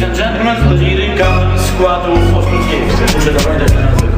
Ladies and gentlemen, wchodzi rynka składów Ostruckiewicz. Muszę zapamiętać ten nazwę.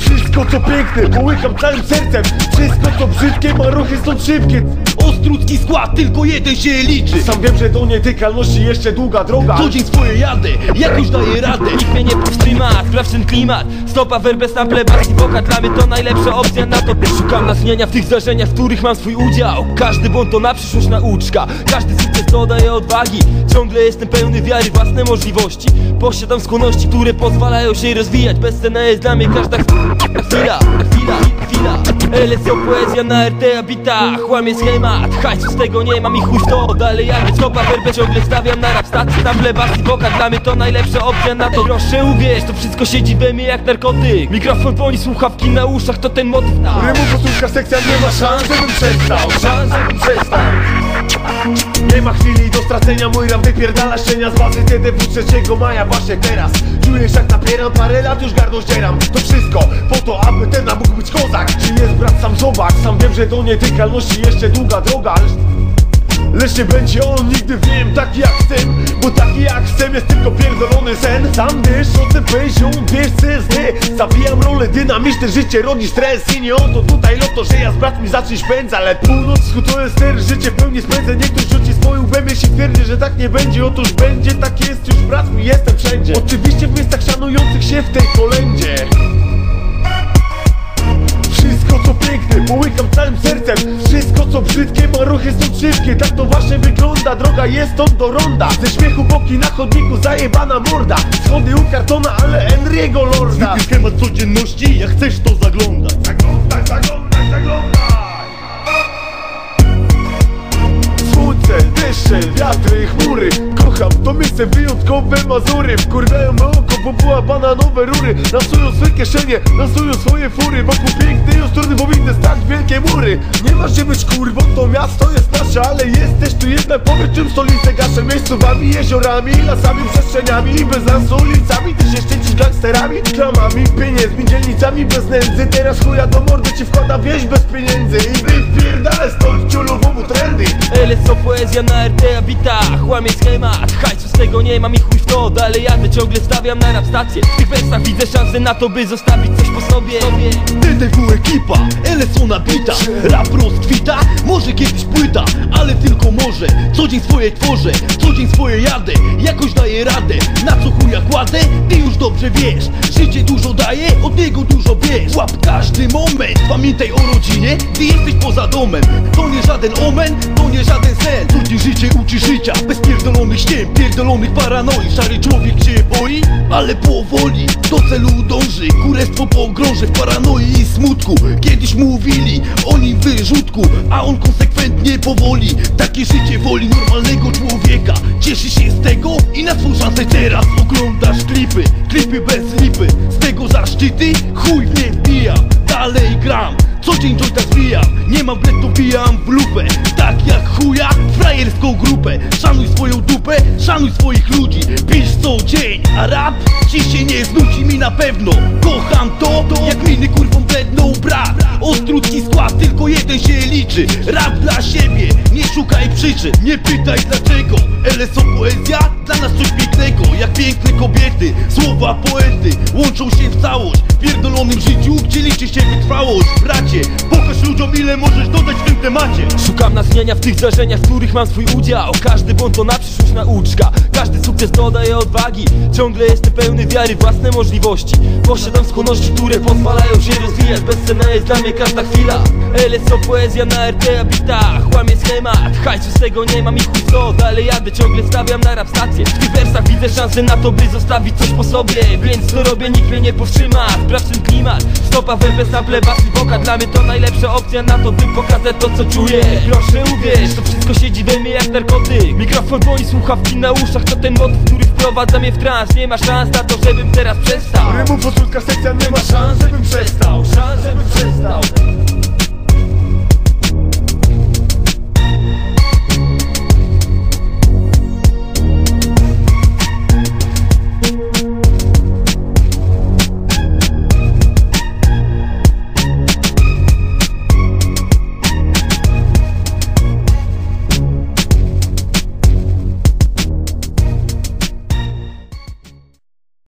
Wszystko co piękne, połykam całym sercem Wszystko co brzydkie, ma ruchy są szybkie Ostrucki skład, tylko jeden się liczy. Sam wiem, że do nietykalności jeszcze długa droga. Co dzień swoje jadę, jakoś daję radę. Nikt mnie nie powstrzyma, sprawdź ten klimat. Stopa, werbę, sample, bas i wokat Dla mnie to najlepsza opcja na to. Szukam natchnienia w tych zdarzeniach, w których mam swój udział. Każdy błąd to na przyszłość nauczka. Każdy sukces to daje odwagi. Ciągle jestem pełny wiary, własne możliwości. Posiadam skłonności, które pozwalają się rozwijać. Bezcenna jest dla mnie każda chwila Chwila, chwila, chwila LSO poezja na RTA bitach Łamie schemat, hajsu z tego nie mam i chuj w to. Dalej jadę, stopa, werbę ciągle stawiam na rap. Stacji Sample, bas i wokat, dla mnie to najlepsza opcja na to. Proszę uwierz, to wszystko siedzi we mnie jak narkotyk. Mikrofon dzwoni, słuchawki na uszach, to ten motyw. Na Rymu posłuszka sekcja nie ma szans, żebym przestał. Szans, żebym przestał Nie ma chwili do stracenia, mój rap wypierdala szczenia. Z bazy TDW 3 maja właśnie teraz. Czujesz jak napieram, parę lat już gardło ścieram. To wszystko po to, aby ten mógł być kozak. Czy jest brat, sam zobacz, sam wiem, że do nietykalności jeszcze długa droga lecz- nie będzie on nigdy wiem taki jak chcę Bo taki jak chcę jest tylko pierdolony sen. Sam wiesz o tym poziom, wiesz CSD Zabijam rolę dynamiczne, życie rodzi stres. I nie to tutaj loto, że ja z bratmi zaczniesz pędz Ale północ, wschód to jest ter, życie w pełni spędzę ktoś rzuci swoją łbem, jeśli twierdzi, że tak nie będzie. Otóż będzie, tak jest, już bratmi jestem wszędzie. Oczywiście w miejscach szanujących się w tej kolędzie piękne, połykam całym sercem. Wszystko co brzydkie, ma ruchy są szybkie. Tak to właśnie wygląda, droga jest stąd do ronda. Ze śmiechu boki na chodniku, zajebana morda. Schody u kartona, ale Enriego Lorda. Zwykły schemat codzienności, jak chcesz to zaglądać Zaglądaj, zaglądaj, zaglądaj. Słońce, deszcze, wiatry, chmury. Kocham to miejsce wyjątkowe Mazury. Wkurwiają me oko, bo była bananowe rury. Nasują swe kieszenie, nasują swoje fury. Wokół pięknej ostrony powinny stać wielkie mury. Nie masz gdzie być kurwą, to miasto jest nasze Ale jest też tu jednak powiedz czym stolicę gaszę? Miejscowami, jeziorami, lasami, przestrzeniami. I bez lasu ulicami, ty się szczycisz gangsterami. Klamami, pieniędzmi, dzielnicami bez nędzy. Teraz chuja do mordy ci wkłada wieś bez pieniędzy. I wypierdalaj stąd ciulową trendy. LSO poezja na RTA bitach Łamie schemat, hajsu z tego nie mam i chuj w to? Dalej jadę, ciągle stawiam na rap stację. W tych wersach widzę szansę na to, by zostawić coś po sobie. TTW ekipa, LSO nabita. Rap rozkwita, może kiedyś tylko może, co dzień swoje tworzę Co dzień swoje jadę, jakoś daję radę Na co chuja kładę, ty już dobrze wiesz Życie dużo daje, od niego dużo bierz. Łap każdy moment, pamiętaj o rodzinie Ty jesteś poza domem, to nie żaden omen To nie żaden sen, co dzień życie uczy życia Bez pierdolonych ściem, pierdolonych paranoi. Szary człowiek się boi, ale powoli Do celu dąży, kurestwo pogrąży W paranoi i smutku, kiedyś mówili O nim wyrzutku, a on konsekwentnie powoli Takie życie woli normalnego człowieka. Cieszy się z tego i na swą szansę teraz Oglądasz klipy, klipy bez lipy Z tego zaszczyty, chuj nie wbijam Dalej gram, co dzień jointa zbijam Nie mam blet, to bijam w lupę. Tak jak chuja, frajerską grupę. Szanuj swoją dupę, szanuj swoich ludzi. Pisz co dzień, a rap ci się nie znudzi mi na pewno. Kocham to, jak miny kurwą bledną brat Ostrucki skład, tylko jeden się liczy. Rap dla siebie, nie szukaj przyczyn. Nie pytaj dlaczego LSO poezja, dla nas coś pięknego. Jak piękne kobiety, słowa poety Łączą się w całość. W pierdolonym życiu, gdzie liczy się wytrwałość. Bracie, pokaż ludziom ile możesz dodać w tym temacie. Szukam natchnienia w tych zdarzeniach, w których mam swój udział. Każdy błąd to na przyszłość nauczka. Każdy sukces to daje odwagi. Ciągle jestem pełny wiary, własne możliwości. Posiadam skłonności, które pozwalają się rozwijać. Bezcenna jest dla mnie każda chwila. LSO poezja na RTA bitach Łamie schemat, hajsu z tego nie mam i chuj to Dalej jadę, ciągle stawiam na rap stację widzę szansę na to, by zostawić coś po sobie. Więc to robię, nikt mnie nie powstrzyma. Sprawdź ten klimat, stopa, werbę, sample, bas i wokat Dla mnie to najlepsza opcja na to, by pokazać to co czuję. Proszę uwierz, to wszystko siedzi we mnie jak narkotyk. Mikrofon dzwoni, słuchawki na uszach To ten motyw, który wprowadza mnie w trans. Nie ma szans na to, żebym teraz przestał. Rymu posłuszka sekcja nie ma szans, żebym przestał. Szans, żebym przestał